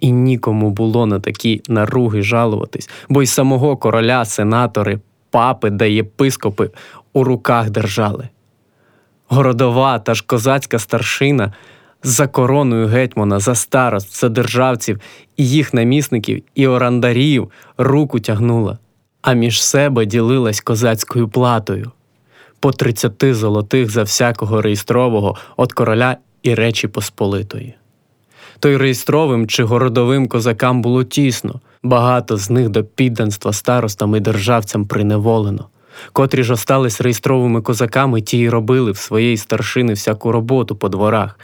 І нікому було на такі наруги жалуватись, бо й самого короля, сенатори, папи да єпископи у руках держали. Городова та ж козацька старшина за короною гетьмана, за старост, за державців і їх намісників і орандарів руку тягнула, а між себе ділилась козацькою платою по тридцяти золотих за всякого реєстрового от короля і Речі Посполитої. То й реєстровим чи городовим козакам було тісно, багато з них до підданства старостам і державцям приневолено, котрі ж остались реєстровими козаками, ті й робили в своєї старшини всяку роботу по дворах.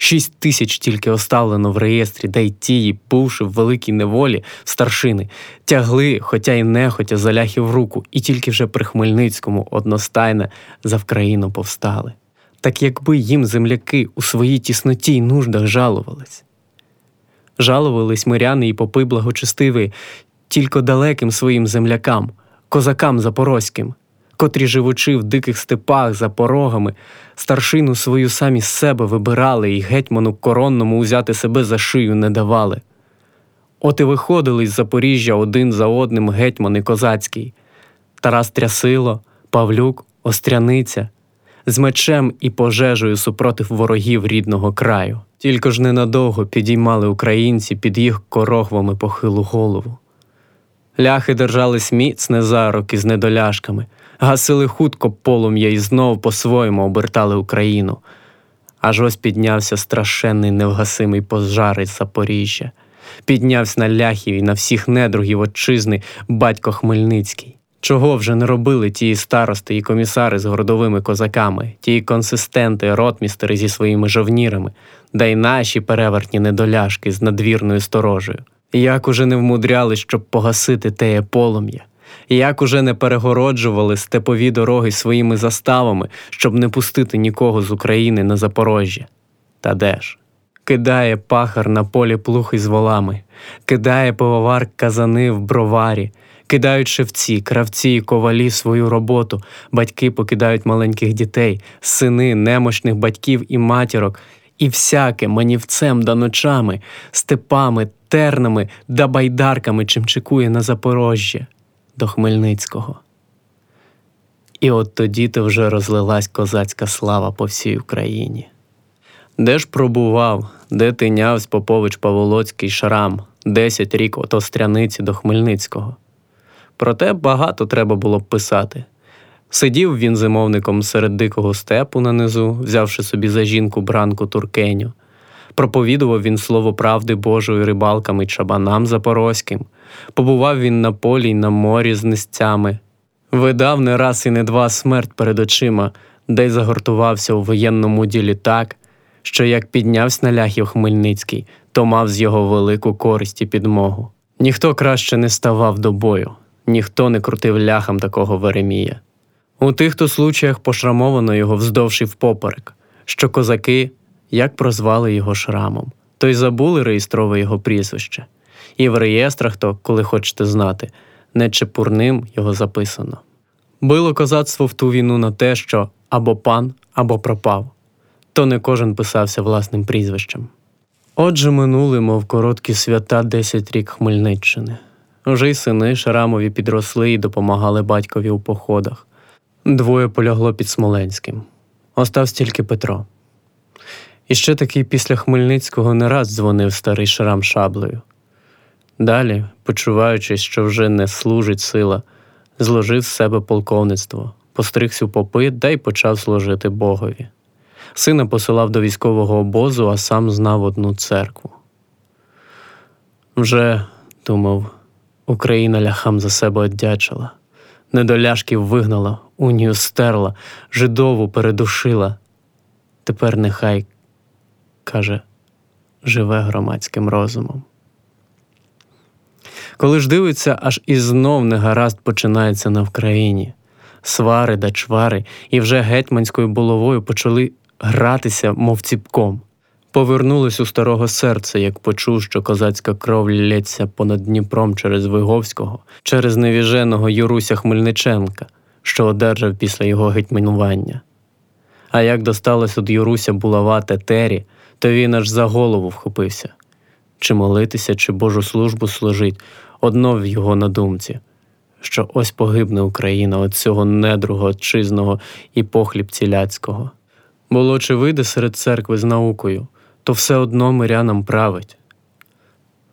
Шість тисяч тільки оставлено в реєстрі, де й тії, бувши в великій неволі, старшини, тягли, хоча й нехотя заляхи в руку, і тільки вже при Хмельницькому одностайне за Вкраїну повстали. Так якби їм земляки у своїй тісноті й нуждах жалувались. Жалувались миряни і попи благочестиві, тільки далеким своїм землякам, козакам запорозьким, котрі, живучи в диких степах за порогами, старшину свою самі з себе вибирали і гетьману коронному узяти себе за шию не давали. От і виходили з Запоріжжя один за одним гетьмани козацький Тарас Трясило, Павлюк, Остряниця, з мечем і пожежею супротив ворогів рідного краю. Тільки ж ненадовго підіймали українці під їх корогвами похилу голову. Ляхи держались міцне за руки з недоляшками, гасили хутко полум'я і знов по-своєму обертали Україну. Аж ось піднявся страшенний невгасимий пожар із Запоріжжя, піднявся на ляхів і на всіх недругів отчизни батько Хмельницький. Чого вже не робили ті старости і комісари з городовими козаками, ті консистенти, ротмістери зі своїми жовнірами, да й наші перевертні недоляшки з надвірною сторожею. Як уже не вмудряли, щоб погасити теє полум'я, як уже не перегороджували степові дороги своїми заставами, щоб не пустити нікого з України на Запорожжя. Та де ж? Кидає пахар на полі плуг із волами, кидає пивовар казани в броварі, кидають шевці, кравці і ковалі свою роботу, батьки покидають маленьких дітей, сини немощних батьків і матірок, і всяке манівцем да ночами, степами, тернами да байдарками чимчикує на Запорожжя до Хмельницького. І от тоді то вже розлилась козацька слава по всій Україні. Де ж пробував, де тинявсь Попович Паволоцький шрам, десять рік от Остряниці до Хмельницького. Проте багато треба було б писати. Сидів він зимовником серед дикого степу на низу, взявши собі за жінку бранку туркеню. Проповідував він слово правди Божої рибалкам і чабанам запорозьким, побував він на полі й на морі з нестями, видав не раз і не два смерть перед очима, де й загортувався у воєнному ділі так, що як піднявся на ляхів Хмельницький, то мав з його велику користь і підмогу. Ніхто краще не ставав до бою, ніхто не крутив ляхам такого Веремія. У тих то случаях пошрамовано його вздовж і впоперек, що козаки як прозвали його шрамом, то й забули реєстрове його прізвище. І в реєстрах, то, коли хочете знати, не чепурним його записано. Било козацтво в ту війну на те, що або пан, або пропав, то не кожен писався власним прізвищем. Отже, минули, мов короткі свята, десять рік Хмельниччини. Уже й сини Шарамові підросли і допомагали батькові у походах. Двоє полягло під Смоленським. Остався тільки Петро. І ще такий після Хмельницького не раз дзвонив старий Шрам шаблею. Далі, почуваючись, що вже не служить сила, зложив з себе полковництво, постригся у попи да й почав служити Богові. Сина посилав до військового обозу, а сам знав одну церкву. Вже, думав, Україна ляхам за себе оддячила, недоляшків вигнала, унію стерла, жидову передушила. Тепер нехай каже, живе громадським розумом. Коли ж дивиться, аж і знов негаразд починається на Вкраїні. Свари да чвари, і вже гетьманською булавою почали гратися, мов ціпком. Повернулось у старого серця, як почув, що козацька кров лється понад Дніпром через Виговського, через невіженого Юруся Хмельниченка, що одержав після його гетьманування. А як досталось від Юруся булава Тетері, то він аж за голову вхопився. чи молитися, чи Божу службу служить, одно в його на думці, що ось погибне Україна от цього недруга отчизного і похліб ціляцького. Було чи вийде серед церкви з наукою, то все одно мирянам править,